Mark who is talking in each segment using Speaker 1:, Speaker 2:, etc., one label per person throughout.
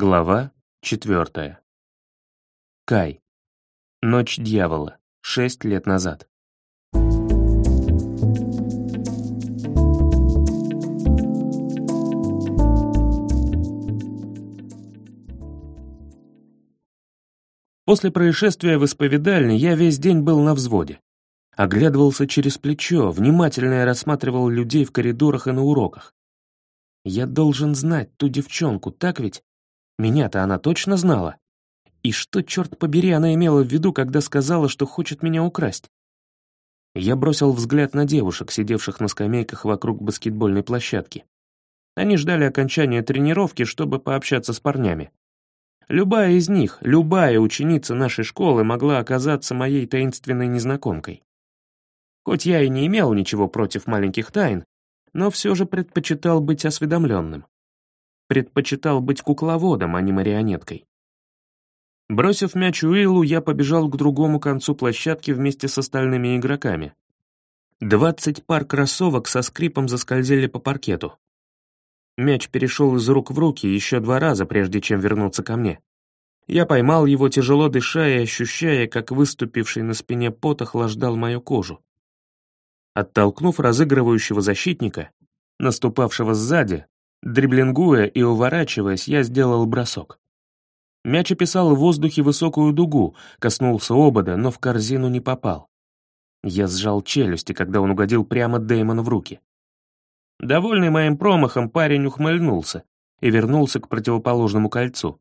Speaker 1: Глава четвертая. Кай. Ночь дьявола. Шесть лет назад. После происшествия в исповедальне я весь день был на взводе. Оглядывался через плечо, внимательно рассматривал людей в коридорах и на уроках. Я должен знать ту девчонку, так ведь? Меня-то она точно знала. И что, черт побери, она имела в виду, когда сказала, что хочет меня украсть? Я бросил взгляд на девушек, сидевших на скамейках вокруг баскетбольной площадки. Они ждали окончания тренировки, чтобы пообщаться с парнями. Любая из них, любая ученица нашей школы могла оказаться моей таинственной незнакомкой. Хоть я и не имел ничего против маленьких тайн, но все же предпочитал быть осведомленным предпочитал быть кукловодом, а не марионеткой. Бросив мяч Уиллу, я побежал к другому концу площадки вместе с остальными игроками. Двадцать пар кроссовок со скрипом заскользили по паркету. Мяч перешел из рук в руки еще два раза, прежде чем вернуться ко мне. Я поймал его, тяжело дыша и ощущая, как выступивший на спине пот охлаждал мою кожу. Оттолкнув разыгрывающего защитника, наступавшего сзади, Дриблингуя и уворачиваясь, я сделал бросок. Мяч описал в воздухе высокую дугу, коснулся обода, но в корзину не попал. Я сжал челюсти, когда он угодил прямо Дэймону в руки. Довольный моим промахом, парень ухмыльнулся и вернулся к противоположному кольцу.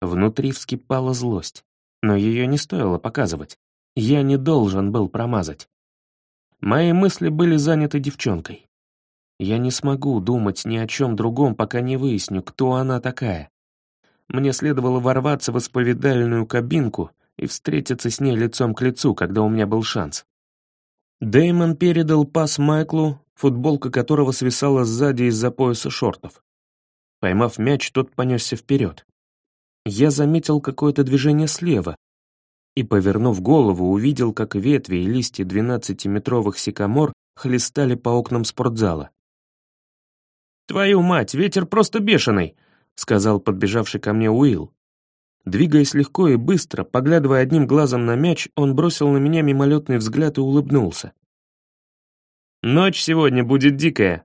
Speaker 1: Внутри вскипала злость, но ее не стоило показывать. Я не должен был промазать. Мои мысли были заняты девчонкой. Я не смогу думать ни о чем другом, пока не выясню, кто она такая. Мне следовало ворваться в исповедальную кабинку и встретиться с ней лицом к лицу, когда у меня был шанс. Дэймон передал пас Майклу, футболка которого свисала сзади из-за пояса шортов. Поймав мяч, тот понесся вперед. Я заметил какое-то движение слева и, повернув голову, увидел, как ветви и листья двенадцатиметровых сикамор хлестали по окнам спортзала. «Твою мать, ветер просто бешеный!» — сказал подбежавший ко мне Уилл. Двигаясь легко и быстро, поглядывая одним глазом на мяч, он бросил на меня мимолетный взгляд и улыбнулся. «Ночь сегодня будет дикая».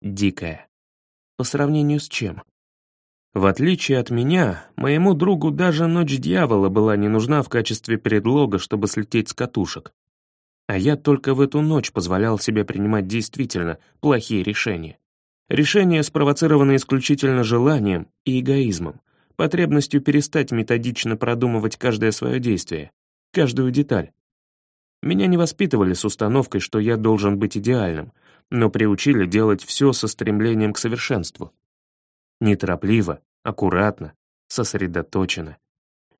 Speaker 1: «Дикая. По сравнению с чем?» В отличие от меня, моему другу даже ночь дьявола была не нужна в качестве предлога, чтобы слететь с катушек. А я только в эту ночь позволял себе принимать действительно плохие решения. Решение спровоцировано исключительно желанием и эгоизмом, потребностью перестать методично продумывать каждое свое действие, каждую деталь. Меня не воспитывали с установкой, что я должен быть идеальным, но приучили делать все со стремлением к совершенству. Неторопливо, аккуратно, сосредоточенно.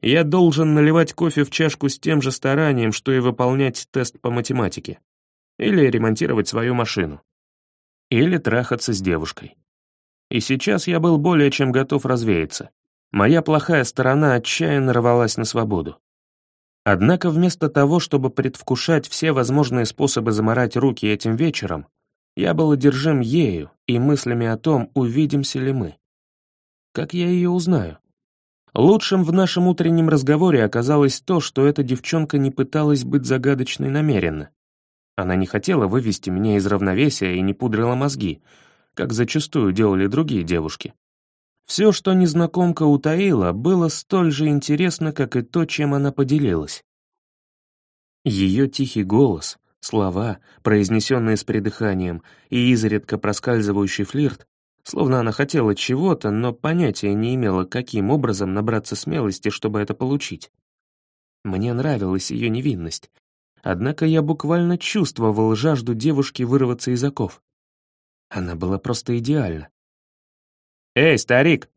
Speaker 1: Я должен наливать кофе в чашку с тем же старанием, что и выполнять тест по математике. Или ремонтировать свою машину или трахаться с девушкой. И сейчас я был более чем готов развеяться. Моя плохая сторона отчаянно рвалась на свободу. Однако вместо того, чтобы предвкушать все возможные способы заморать руки этим вечером, я был одержим ею и мыслями о том, увидимся ли мы. Как я ее узнаю? Лучшим в нашем утреннем разговоре оказалось то, что эта девчонка не пыталась быть загадочной намеренно. Она не хотела вывести меня из равновесия и не пудрила мозги, как зачастую делали другие девушки. Все, что незнакомка утаила, было столь же интересно, как и то, чем она поделилась. Ее тихий голос, слова, произнесенные с придыханием, и изредка проскальзывающий флирт, словно она хотела чего-то, но понятия не имела, каким образом набраться смелости, чтобы это получить. Мне нравилась ее невинность, Однако я буквально чувствовал жажду девушки вырваться из оков. Она была просто идеальна. «Эй, старик!»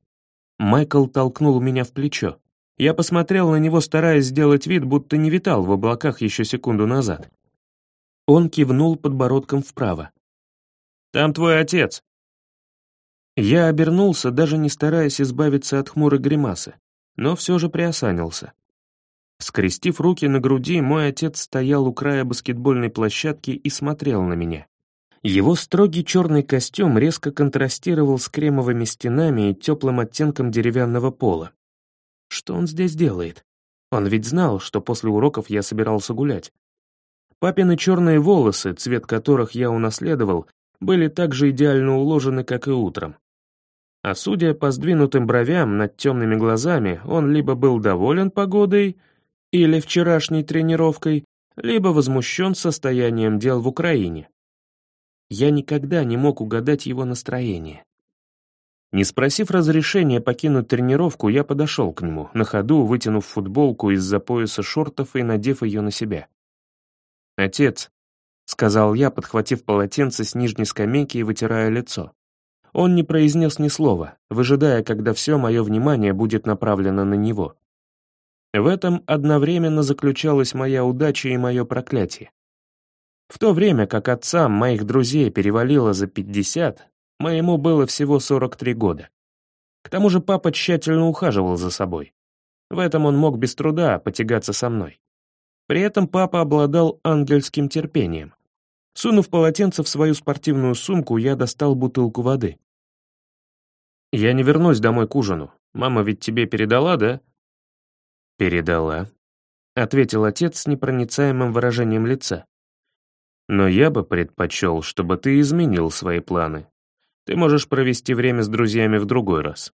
Speaker 1: Майкл толкнул меня в плечо. Я посмотрел на него, стараясь сделать вид, будто не витал в облаках еще секунду назад. Он кивнул подбородком вправо. «Там твой отец!» Я обернулся, даже не стараясь избавиться от хмурой гримасы, но все же приосанился. Скрестив руки на груди, мой отец стоял у края баскетбольной площадки и смотрел на меня. Его строгий черный костюм резко контрастировал с кремовыми стенами и теплым оттенком деревянного пола. Что он здесь делает? Он ведь знал, что после уроков я собирался гулять. Папины черные волосы, цвет которых я унаследовал, были так же идеально уложены, как и утром. А судя по сдвинутым бровям над темными глазами, он либо был доволен погодой или вчерашней тренировкой, либо возмущен состоянием дел в Украине. Я никогда не мог угадать его настроение. Не спросив разрешения покинуть тренировку, я подошел к нему, на ходу вытянув футболку из-за пояса шортов и надев ее на себя. «Отец», — сказал я, подхватив полотенце с нижней скамейки и вытирая лицо. Он не произнес ни слова, выжидая, когда все мое внимание будет направлено на него. В этом одновременно заключалась моя удача и мое проклятие. В то время как отцам моих друзей перевалило за 50, моему было всего 43 года. К тому же папа тщательно ухаживал за собой. В этом он мог без труда потягаться со мной. При этом папа обладал ангельским терпением. Сунув полотенце в свою спортивную сумку, я достал бутылку воды. «Я не вернусь домой к ужину. Мама ведь тебе передала, да?» «Передала», — ответил отец с непроницаемым выражением лица. Но я бы предпочел, чтобы ты изменил свои планы. Ты можешь провести время с друзьями в другой раз.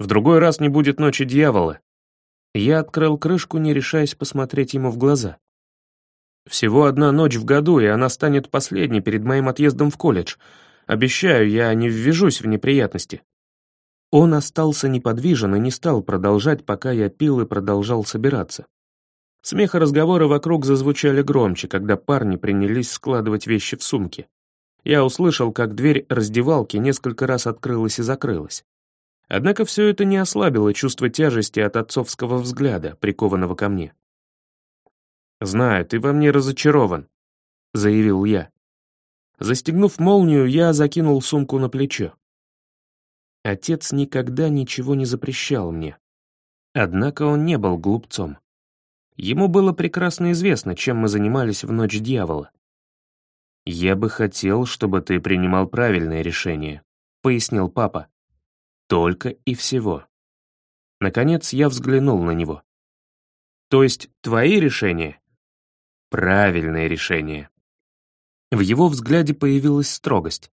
Speaker 1: В другой раз не будет ночи дьявола. Я открыл крышку, не решаясь посмотреть ему в глаза. Всего одна ночь в году, и она станет последней перед моим отъездом в колледж. Обещаю, я не ввяжусь в неприятности. Он остался неподвижен и не стал продолжать, пока я пил и продолжал собираться. Смех и разговоры вокруг зазвучали громче, когда парни принялись складывать вещи в сумки. Я услышал, как дверь раздевалки несколько раз открылась и закрылась. Однако все это не ослабило чувство тяжести от отцовского взгляда, прикованного ко мне. «Знаю, ты во мне разочарован», — заявил я. Застегнув молнию, я закинул сумку на плечо. Отец никогда ничего не запрещал мне. Однако он не был глупцом. Ему было прекрасно известно, чем мы занимались в ночь дьявола. «Я бы хотел, чтобы ты принимал правильное решение», — пояснил папа. «Только и всего». Наконец я взглянул на него. «То есть твои решения?» «Правильное решение». В его взгляде появилась строгость.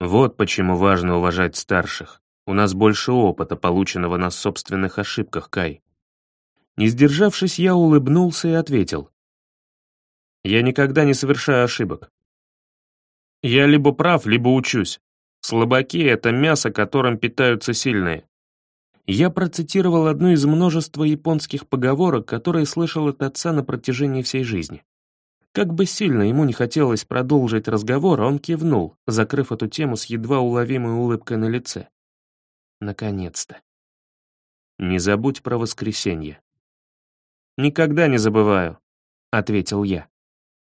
Speaker 1: «Вот почему важно уважать старших. У нас больше опыта, полученного на собственных ошибках, Кай. Не сдержавшись, я улыбнулся и ответил. «Я никогда не совершаю ошибок. Я либо прав, либо учусь. Слабаки — это мясо, которым питаются сильные». Я процитировал одну из множества японских поговорок, которые слышал от отца на протяжении всей жизни. Как бы сильно ему не хотелось продолжить разговор, он кивнул, закрыв эту тему с едва уловимой улыбкой на лице. Наконец-то. Не забудь про воскресенье. «Никогда не забываю», — ответил я.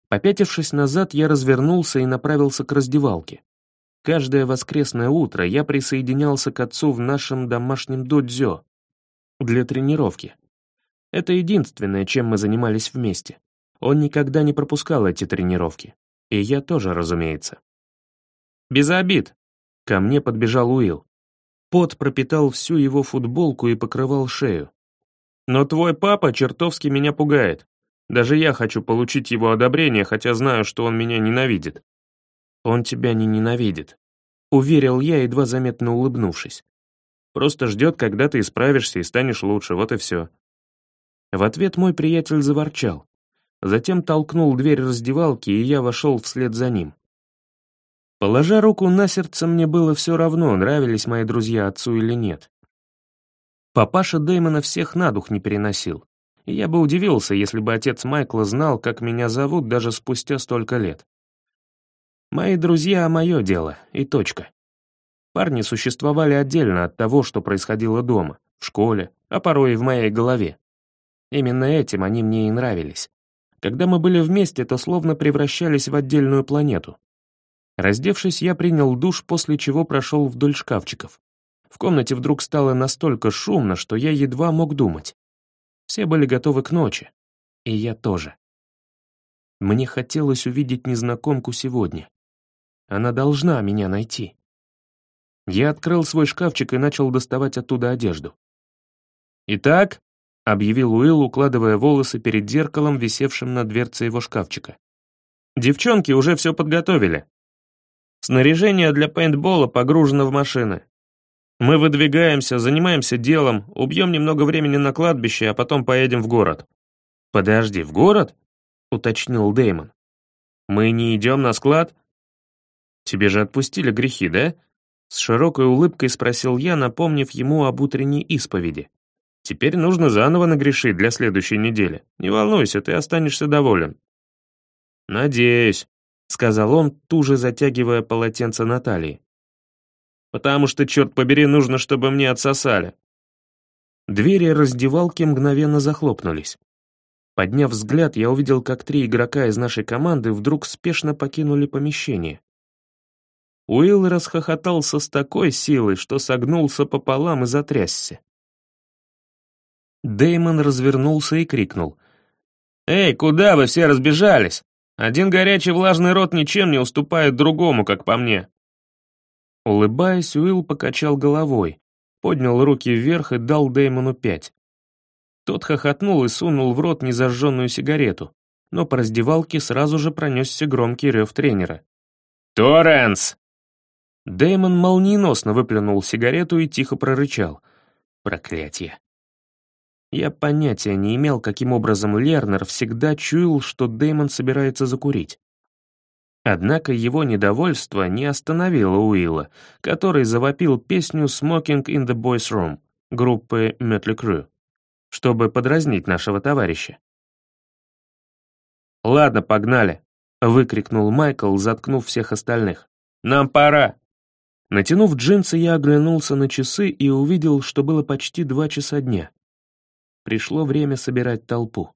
Speaker 1: Попятившись назад, я развернулся и направился к раздевалке. Каждое воскресное утро я присоединялся к отцу в нашем домашнем додзё для тренировки. Это единственное, чем мы занимались вместе. Он никогда не пропускал эти тренировки. И я тоже, разумеется. «Без обид!» Ко мне подбежал Уилл. Пот пропитал всю его футболку и покрывал шею. Но твой папа чертовски меня пугает. Даже я хочу получить его одобрение, хотя знаю, что он меня ненавидит. Он тебя не ненавидит. Уверил я, едва заметно улыбнувшись. Просто ждет, когда ты исправишься и станешь лучше, вот и все. В ответ мой приятель заворчал. Затем толкнул дверь раздевалки, и я вошел вслед за ним. Положа руку на сердце, мне было все равно, нравились мои друзья отцу или нет. Папаша Дэймона всех на дух не переносил. И я бы удивился, если бы отец Майкла знал, как меня зовут даже спустя столько лет. Мои друзья — мое дело, и точка. Парни существовали отдельно от того, что происходило дома, в школе, а порой и в моей голове. Именно этим они мне и нравились. Когда мы были вместе, то словно превращались в отдельную планету. Раздевшись, я принял душ, после чего прошел вдоль шкафчиков. В комнате вдруг стало настолько шумно, что я едва мог думать. Все были готовы к ночи. И я тоже. Мне хотелось увидеть незнакомку сегодня. Она должна меня найти. Я открыл свой шкафчик и начал доставать оттуда одежду. «Итак», — объявил Уилл, укладывая волосы перед зеркалом, висевшим на дверце его шкафчика. «Девчонки уже все подготовили. Снаряжение для пейнтбола погружено в машины. Мы выдвигаемся, занимаемся делом, убьем немного времени на кладбище, а потом поедем в город». «Подожди, в город?» — уточнил Деймон. «Мы не идем на склад?» «Тебе же отпустили грехи, да?» С широкой улыбкой спросил я, напомнив ему об утренней исповеди. «Теперь нужно заново нагрешить для следующей недели. Не волнуйся, ты останешься доволен». «Надеюсь», — сказал он, туже затягивая полотенце Натальи. «Потому что, черт побери, нужно, чтобы мне отсосали». Двери раздевалки мгновенно захлопнулись. Подняв взгляд, я увидел, как три игрока из нашей команды вдруг спешно покинули помещение. Уилл расхохотался с такой силой, что согнулся пополам и затрясся. Деймон развернулся и крикнул. «Эй, куда вы все разбежались? Один горячий влажный рот ничем не уступает другому, как по мне». Улыбаясь, Уилл покачал головой, поднял руки вверх и дал Деймону пять. Тот хохотнул и сунул в рот незажженную сигарету, но по раздевалке сразу же пронесся громкий рев тренера. «Торренс!» Дэймон молниеносно выплюнул сигарету и тихо прорычал. «Проклятие!» Я понятия не имел, каким образом Лернер всегда чуял, что Дэймон собирается закурить. Однако его недовольство не остановило Уилла, который завопил песню «Smoking in the Boys Room» группы Mötley Crüe, чтобы подразнить нашего товарища. «Ладно, погнали!» — выкрикнул Майкл, заткнув всех остальных. «Нам пора!» Натянув джинсы, я оглянулся на часы и увидел, что было почти два часа дня. Пришло время собирать толпу.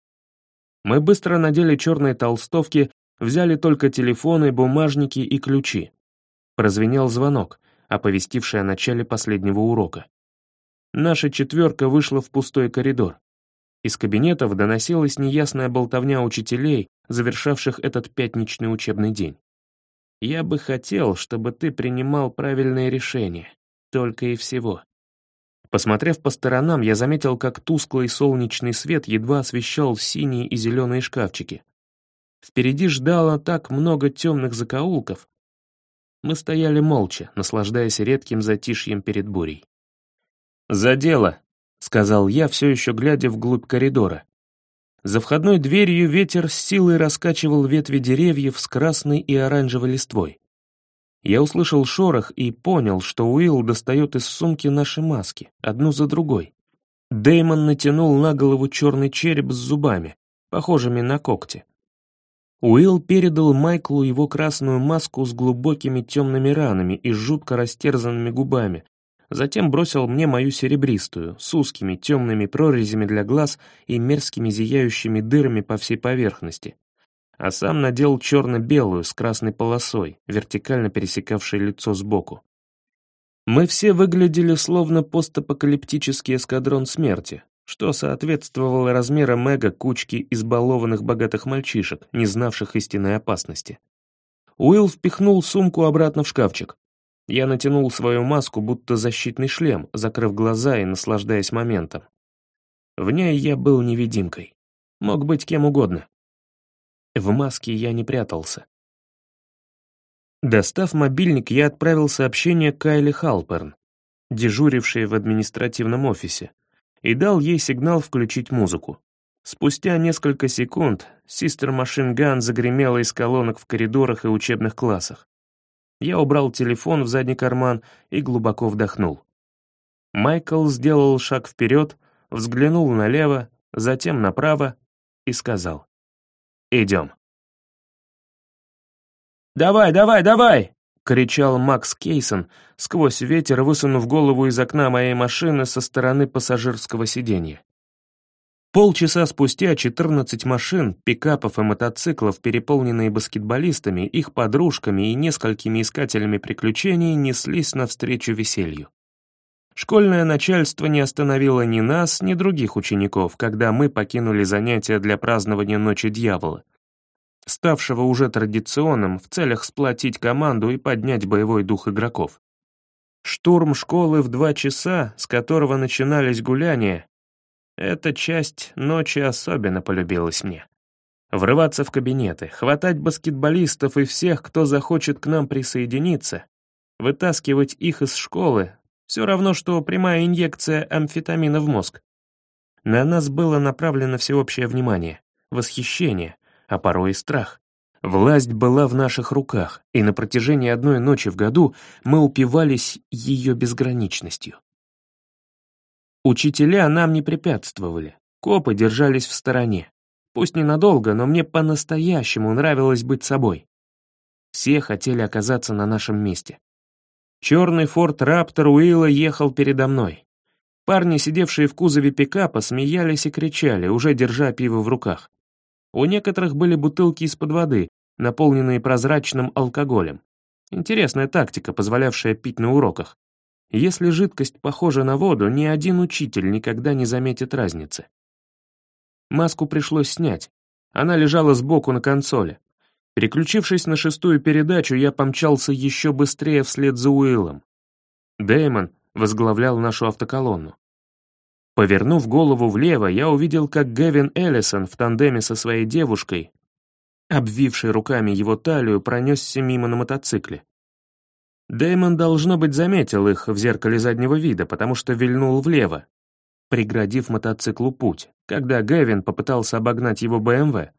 Speaker 1: Мы быстро надели черные толстовки, взяли только телефоны, бумажники и ключи. Прозвенел звонок, оповестивший о начале последнего урока. Наша четверка вышла в пустой коридор. Из кабинетов доносилась неясная болтовня учителей, завершавших этот пятничный учебный день. Я бы хотел, чтобы ты принимал правильные решения. Только и всего. Посмотрев по сторонам, я заметил, как тусклый солнечный свет едва освещал синие и зеленые шкафчики. Впереди ждало так много темных закоулков. Мы стояли молча, наслаждаясь редким затишьем перед бурей. «За дело», — сказал я, все еще глядя вглубь коридора. За входной дверью ветер с силой раскачивал ветви деревьев с красной и оранжевой листвой. Я услышал шорох и понял, что Уилл достает из сумки наши маски, одну за другой. Деймон натянул на голову черный череп с зубами, похожими на когти. Уилл передал Майклу его красную маску с глубокими темными ранами и жутко растерзанными губами, затем бросил мне мою серебристую, с узкими темными прорезями для глаз и мерзкими зияющими дырами по всей поверхности. А сам надел черно-белую с красной полосой, вертикально пересекавшей лицо сбоку. Мы все выглядели словно постапокалиптический эскадрон смерти, что соответствовало размерам эго кучки избалованных богатых мальчишек, не знавших истинной опасности. Уилл впихнул сумку обратно в шкафчик. Я натянул свою маску, будто защитный шлем, закрыв глаза и наслаждаясь моментом. В ней я был невидимкой. Мог быть кем угодно. В маске я не прятался. Достав мобильник, я отправил сообщение Кайли Халперн, дежурившей в административном офисе, и дал ей сигнал включить музыку. Спустя несколько секунд Систер Машин Ган загремела из колонок в коридорах и учебных классах. Я убрал телефон в задний карман и глубоко вдохнул. Майкл сделал шаг вперед, взглянул налево, затем направо и сказал «Идем». «Давай, давай, давай!» — кричал Макс Кейсон, сквозь ветер высунув голову из окна моей машины со стороны пассажирского сиденья. Полчаса спустя 14 машин, пикапов и мотоциклов, переполненные баскетболистами, их подружками и несколькими искателями приключений, неслись навстречу веселью. Школьное начальство не остановило ни нас, ни других учеников, когда мы покинули занятия для празднования Ночи Дьявола. ставшего уже традиционным в целях сплотить команду и поднять боевой дух игроков. Штурм школы в два часа, с которого начинались гуляния, эта часть ночи особенно полюбилась мне. Врываться в кабинеты, хватать баскетболистов и всех, кто захочет к нам присоединиться, вытаскивать их из школы, все равно, что прямая инъекция амфетамина в мозг. На нас было направлено всеобщее внимание, восхищение, а порой и страх. Власть была в наших руках, и на протяжении одной ночи в году мы упивались ее безграничностью. Учителя нам не препятствовали, копы держались в стороне. Пусть ненадолго, но мне по-настоящему нравилось быть собой. Все хотели оказаться на нашем месте. Черный форт Раптор Уилла ехал передо мной. Парни, сидевшие в кузове пикапа, смеялись и кричали, уже держа пиво в руках. У некоторых были бутылки из-под воды, наполненные прозрачным алкоголем. Интересная тактика, позволявшая пить на уроках. Если жидкость похожа на воду, ни один учитель никогда не заметит разницы. Маску пришлось снять. Она лежала сбоку на консоли. Переключившись на шестую передачу, я помчался еще быстрее вслед за Уиллом. Дэймон возглавлял нашу автоколонну. Повернув голову влево, я увидел, как Гэвин Эллисон в тандеме со своей девушкой, обвившей руками его талию, пронесся мимо на мотоцикле. Дэймон, должно быть, заметил их в зеркале заднего вида, потому что вильнул влево, преградив мотоциклу путь, когда Гэвин попытался обогнать его БМВ.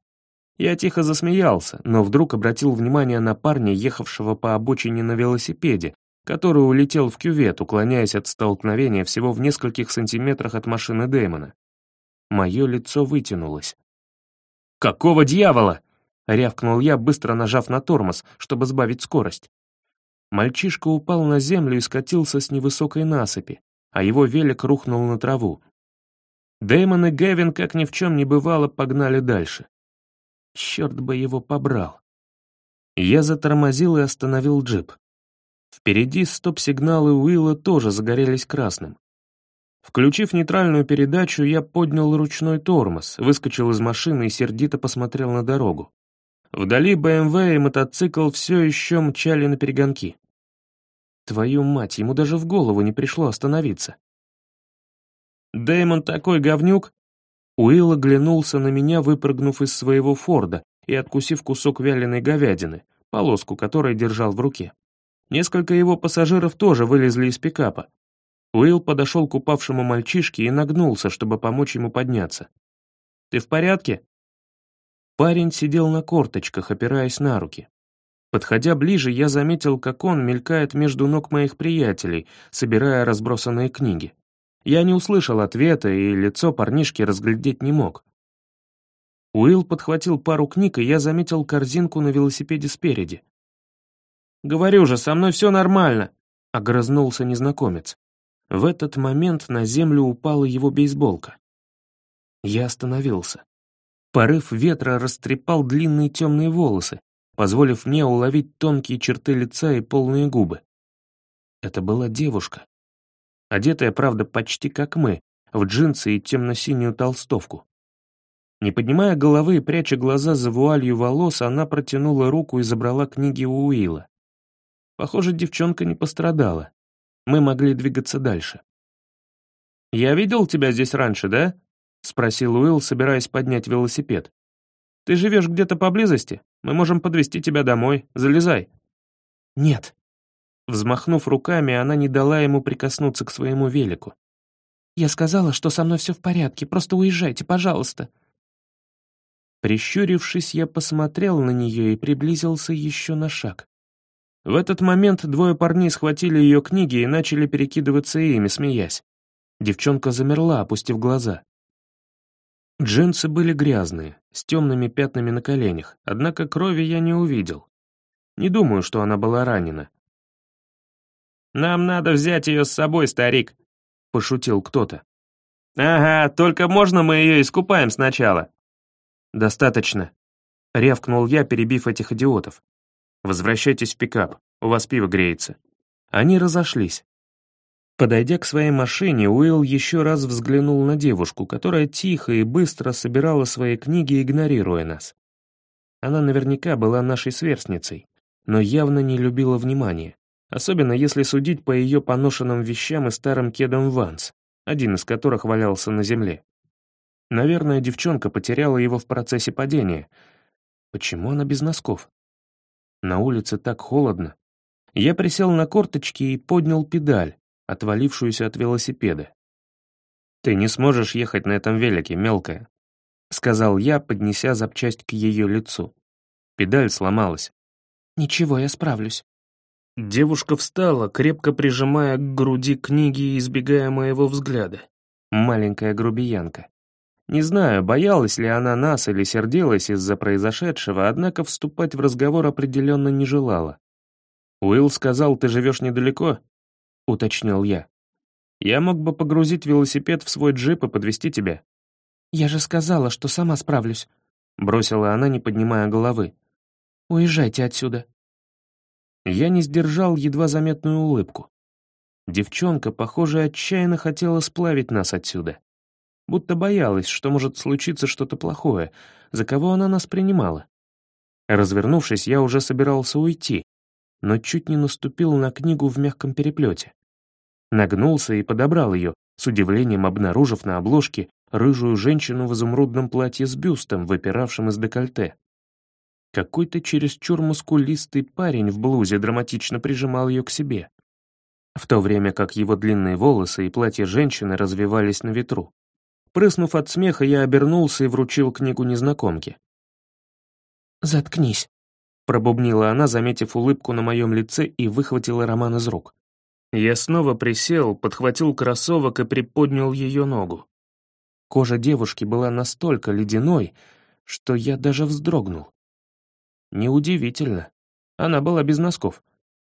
Speaker 1: Я тихо засмеялся, но вдруг обратил внимание на парня, ехавшего по обочине на велосипеде, который улетел в кювет, уклоняясь от столкновения всего в нескольких сантиметрах от машины Дэймона. Мое лицо вытянулось. «Какого дьявола?» — рявкнул я, быстро нажав на тормоз, чтобы сбавить скорость. Мальчишка упал на землю и скатился с невысокой насыпи, а его велик рухнул на траву. Дэймон и Гэвин, как ни в чем не бывало, погнали дальше. Черт бы его побрал. Я затормозил и остановил джип. Впереди стоп-сигналы Уилла тоже загорелись красным. Включив нейтральную передачу, я поднял ручной тормоз, выскочил из машины и сердито посмотрел на дорогу. Вдали БМВ и мотоцикл все еще мчали на перегонки. Твою мать, ему даже в голову не пришло остановиться. Дэймон такой говнюк? Уилл оглянулся на меня, выпрыгнув из своего Форда и откусив кусок вяленой говядины, полоску которой держал в руке. Несколько его пассажиров тоже вылезли из пикапа. Уилл подошел к упавшему мальчишке и нагнулся, чтобы помочь ему подняться. «Ты в порядке?» Парень сидел на корточках, опираясь на руки. Подходя ближе, я заметил, как он мелькает между ног моих приятелей, собирая разбросанные книги. Я не услышал ответа, и лицо парнишки разглядеть не мог. Уилл подхватил пару книг, и я заметил корзинку на велосипеде спереди. «Говорю же, со мной все нормально», — огрызнулся незнакомец. В этот момент на землю упала его бейсболка. Я остановился. Порыв ветра растрепал длинные темные волосы, позволив мне уловить тонкие черты лица и полные губы. Это была девушка. Одетая, правда, почти как мы, в джинсы и темно-синюю толстовку. Не поднимая головы и пряча глаза за вуалью волос, она протянула руку и забрала книги у Уилла. Похоже, девчонка не пострадала. Мы могли двигаться дальше. «Я видел тебя здесь раньше, да?» — спросил Уилл, собираясь поднять велосипед. «Ты живешь где-то поблизости? Мы можем подвезти тебя домой. Залезай». «Нет». Взмахнув руками, она не дала ему прикоснуться к своему велику. «Я сказала, что со мной все в порядке, просто уезжайте, пожалуйста». Прищурившись, я посмотрел на нее и приблизился еще на шаг. В этот момент двое парней схватили ее книги и начали перекидываться ими, смеясь. Девчонка замерла, опустив глаза. Джинсы были грязные, с темными пятнами на коленях, однако крови я не увидел. Не думаю, что она была ранена. «Нам надо взять ее с собой, старик», — пошутил кто-то. «Ага, только можно мы ее искупаем сначала?» «Достаточно», — рявкнул я, перебив этих идиотов. «Возвращайтесь в пикап, у вас пиво греется». Они разошлись. Подойдя к своей машине, Уилл еще раз взглянул на девушку, которая тихо и быстро собирала свои книги, игнорируя нас. Она наверняка была нашей сверстницей, но явно не любила внимания, особенно если судить по ее поношенным вещам и старым кедам Ванс, один из которых валялся на земле. Наверное, девчонка потеряла его в процессе падения. Почему она без носков? На улице так холодно. Я присел на корточки и поднял педаль, отвалившуюся от велосипеда. «Ты не сможешь ехать на этом велике, мелкая», — сказал я, поднеся запчасть к ее лицу. Педаль сломалась.
Speaker 2: «Ничего, я справлюсь».
Speaker 1: Девушка встала, крепко прижимая к груди книги и избегая моего взгляда. Маленькая грубиянка. Не знаю, боялась ли она нас или сердилась из-за произошедшего, однако вступать в разговор определенно не желала. «Уилл сказал, ты живешь недалеко?» — уточнил я. «Я мог бы погрузить велосипед в свой джип и подвезти тебя».
Speaker 2: «Я же сказала, что сама справлюсь», —
Speaker 1: бросила она, не поднимая головы.
Speaker 2: «Уезжайте отсюда».
Speaker 1: Я не сдержал едва заметную улыбку. Девчонка, похоже, отчаянно хотела сплавить нас отсюда. Будто боялась, что может случиться что-то плохое, за кого она нас принимала. Развернувшись, я уже собирался уйти, но чуть не наступил на книгу в мягком переплете. Нагнулся и подобрал ее, с удивлением обнаружив на обложке рыжую женщину в изумрудном платье с бюстом, выпиравшим из декольте. Какой-то чересчур мускулистый парень в блузе драматично прижимал ее к себе, в то время как его длинные волосы и платье женщины развивались на ветру. Прыснув от смеха, я обернулся и вручил книгу незнакомке.
Speaker 2: «Заткнись», — пробубнила она, заметив улыбку на моем лице и выхватила роман из рук.
Speaker 1: Я снова присел, подхватил кроссовок и приподнял ее ногу. Кожа девушки была настолько ледяной, что я даже вздрогнул. Неудивительно. Она была без носков.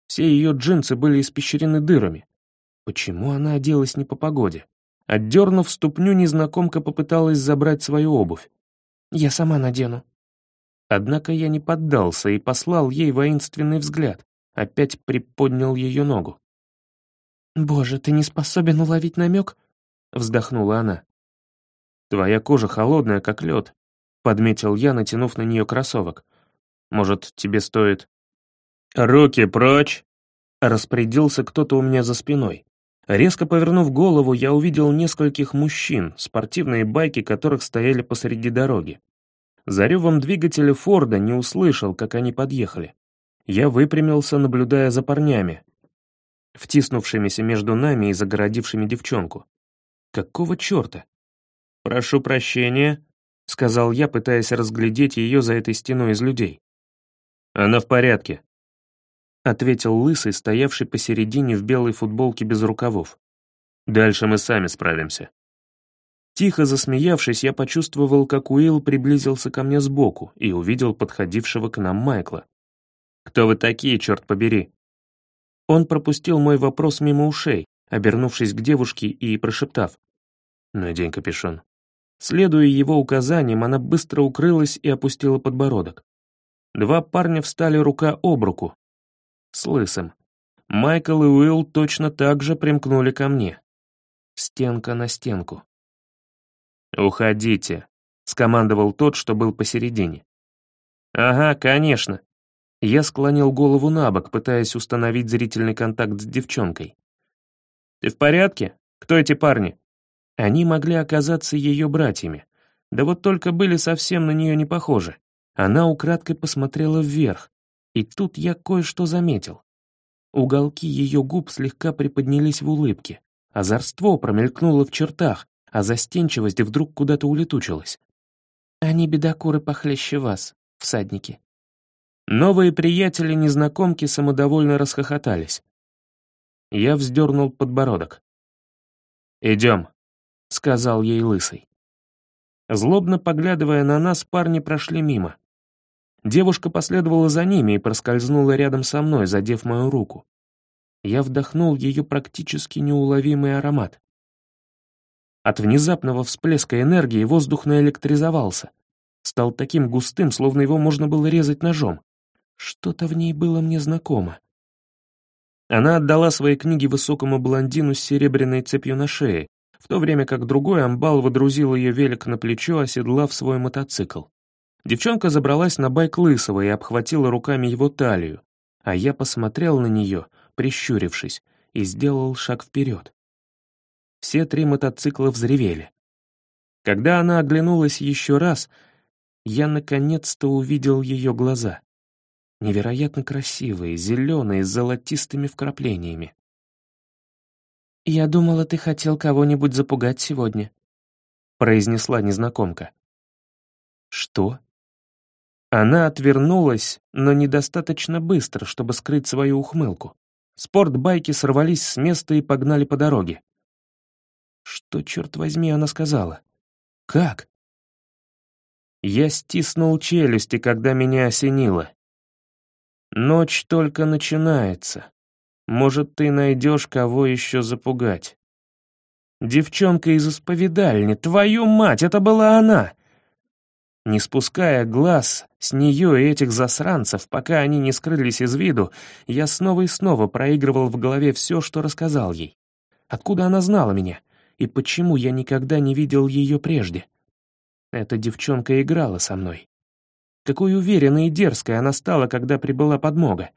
Speaker 1: Все ее джинсы были испещрены дырами. Почему она оделась не по погоде? Отдернув ступню, незнакомка попыталась забрать свою обувь.
Speaker 2: «Я сама надену».
Speaker 1: Однако я не поддался и послал ей воинственный взгляд, опять приподнял ее ногу.
Speaker 2: «Боже, ты не способен уловить намек?» — вздохнула она.
Speaker 1: «Твоя кожа холодная, как лед», — подметил я, натянув на нее кроссовок. «Может, тебе стоит...» «Руки прочь!» — распорядился кто-то у меня за спиной. Резко повернув голову, я увидел нескольких мужчин, спортивные байки которых стояли посреди дороги. За ревом двигателя Форда не услышал, как они подъехали. Я выпрямился, наблюдая за парнями, втиснувшимися между нами и загородившими девчонку. Какого черта? «Прошу прощения», — сказал я, пытаясь разглядеть ее за этой стеной из людей. «Она в порядке», — ответил лысый, стоявший посередине в белой футболке без рукавов. «Дальше мы сами справимся». Тихо засмеявшись, я почувствовал, как Уилл приблизился ко мне сбоку и увидел подходившого к нам Майкла. «Кто вы такие, черт побери?» Он пропустил мой вопрос мимо ушей, обернувшись к девушке и прошептав. «Надень капюшон». Следуя его указаниям, она быстро укрылась и опустила подбородок. Два парня встали рука об руку. С лысым. Майкл и Уилл точно так же примкнули ко мне. Стенка на стенку. «Уходите», — скомандовал тот, что был посередине. «Ага, конечно». Я склонил голову на бок, пытаясь установить зрительный контакт с девчонкой. «Ты в порядке? Кто эти парни?» Они могли оказаться ее братьями. Да вот только были совсем на нее не похожи. Она украдкой посмотрела вверх, и тут я кое-что заметил. Уголки ее губ слегка приподнялись в улыбке, озорство промелькнуло в чертах, а застенчивость вдруг куда-то улетучилась.
Speaker 2: «Они бедокуры похлеще вас, всадники».
Speaker 1: Новые приятели-незнакомки самодовольно расхохотались. Я вздернул подбородок. «Идем», — сказал ей лысый. Злобно поглядывая на нас, парни прошли мимо. Девушка последовала за ними и проскользнула рядом со мной, задев мою руку. Я вдохнул ее практически неуловимый аромат. От внезапного всплеска энергии воздух наэлектризовался. Стал таким густым, словно его можно было резать ножом. Что-то в ней было мне знакомо. Она отдала свои книги высокому блондину с серебряной цепью на шее, в то время как другой амбал водрузил ее велик на плечо, оседлав свой мотоцикл. Девчонка забралась на байк Лысого и обхватила руками его талию, а я посмотрел на нее, прищурившись, и сделал шаг вперед. Все три мотоцикла взревели. Когда она оглянулась еще раз, я наконец-то увидел ее глаза. Невероятно красивые, зеленые, с золотистыми вкраплениями.
Speaker 2: «Я думала, ты хотел кого-нибудь запугать сегодня», — произнесла незнакомка.
Speaker 1: «Что?» Она отвернулась, но недостаточно быстро, чтобы скрыть свою ухмылку. Спортбайки сорвались с места и погнали по дороге. Что, черт возьми, она сказала? Как? Я стиснул челюсти, когда меня осенило. Ночь только начинается. Может, ты найдешь кого еще запугать. Девчонка из исповедальни, твою мать, это была она! Не спуская глаз с нее и этих засранцев, пока они не скрылись из виду, я снова и снова проигрывал в голове все, что рассказал ей. Откуда она знала меня? И почему я никогда не видел ее прежде? Эта девчонка играла со мной. Какой уверенной и дерзкой она стала, когда прибыла подмога.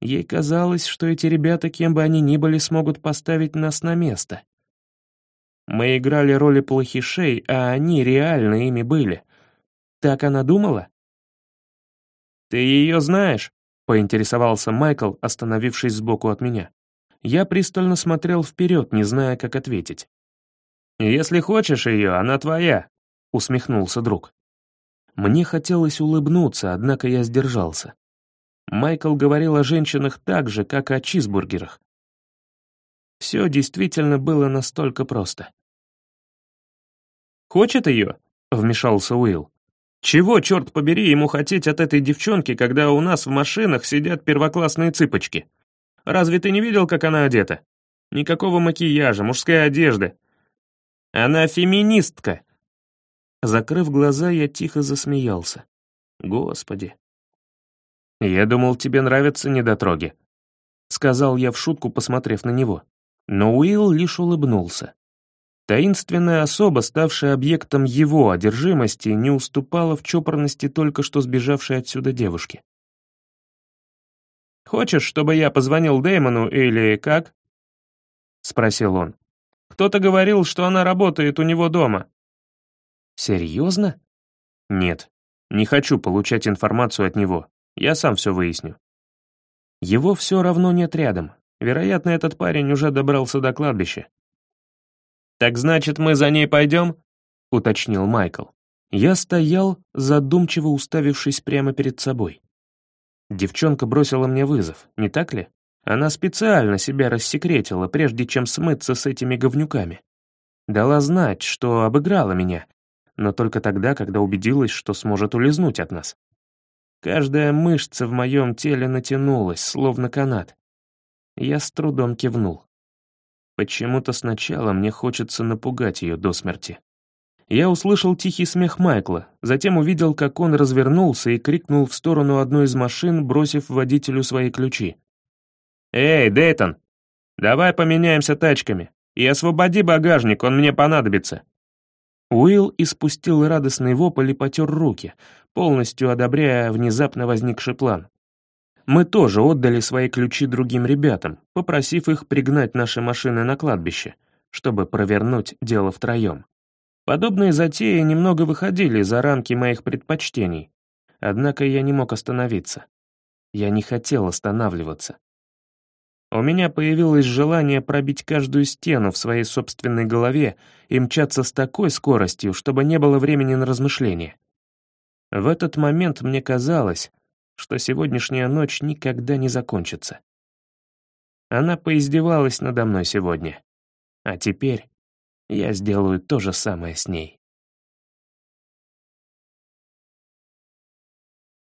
Speaker 1: Ей казалось, что эти ребята, кем бы они ни были, смогут поставить нас на место. Мы играли роли плохишей, а они реально ими были — так она думала? «Ты ее знаешь?» — поинтересовался Майкл, остановившись сбоку от меня. Я пристально смотрел вперед, не зная, как ответить. «Если хочешь ее, она твоя», — усмехнулся друг. Мне хотелось улыбнуться, однако я сдержался. Майкл говорил о женщинах так же, как о чизбургерах. Все действительно было настолько просто. «Хочет ее?» — вмешался Уилл. Чего, черт побери, ему хотеть от этой девчонки, когда у нас в машинах сидят первоклассные цыпочки? Разве ты не видел, как она одета? Никакого макияжа, мужская одежда. Она феминистка. Закрыв глаза, я тихо засмеялся. Господи. Я думал, тебе нравятся недотроги. Сказал я в шутку, посмотрев на него. Но Уилл лишь улыбнулся. Таинственная особа, ставшая объектом его одержимости, не уступала в чопорности только что сбежавшей отсюда девушки. «Хочешь, чтобы я позвонил Дэймону или как?» — спросил он. «Кто-то говорил, что она работает у него дома». «Серьезно?» «Нет, не хочу получать информацию от него. Я сам все выясню». Его все равно нет рядом. Вероятно, этот парень уже добрался до кладбища. «Так значит, мы за ней пойдем?» — уточнил Майкл. Я стоял, задумчиво уставившись прямо перед собой. Девчонка бросила мне вызов, не так ли? Она специально себя рассекретила, прежде чем смыться с этими говнюками. Дала знать, что обыграла меня, но только тогда, когда убедилась, что сможет улизнуть от нас. Каждая мышца в моем теле натянулась, словно канат. Я с трудом кивнул. Почему-то сначала мне хочется напугать ее до смерти. Я услышал тихий смех Майкла, затем увидел, как он развернулся и крикнул в сторону одной из машин, бросив водителю свои ключи. «Эй, Дейтон, давай поменяемся тачками и освободи багажник, он мне понадобится». Уилл испустил радостный вопль и потер руки, полностью одобряя внезапно возникший план. Мы тоже отдали свои ключи другим ребятам, попросив их пригнать наши машины на кладбище, чтобы провернуть дело втроем. Подобные затеи немного выходили за рамки моих предпочтений, однако я не мог остановиться. Я не хотел останавливаться. У меня появилось желание пробить каждую стену в своей собственной голове и мчаться с такой скоростью, чтобы не было времени на размышления. В этот момент мне казалось, что сегодняшняя ночь никогда не закончится. Она поиздевалась надо мной сегодня. А теперь я сделаю то же самое с ней.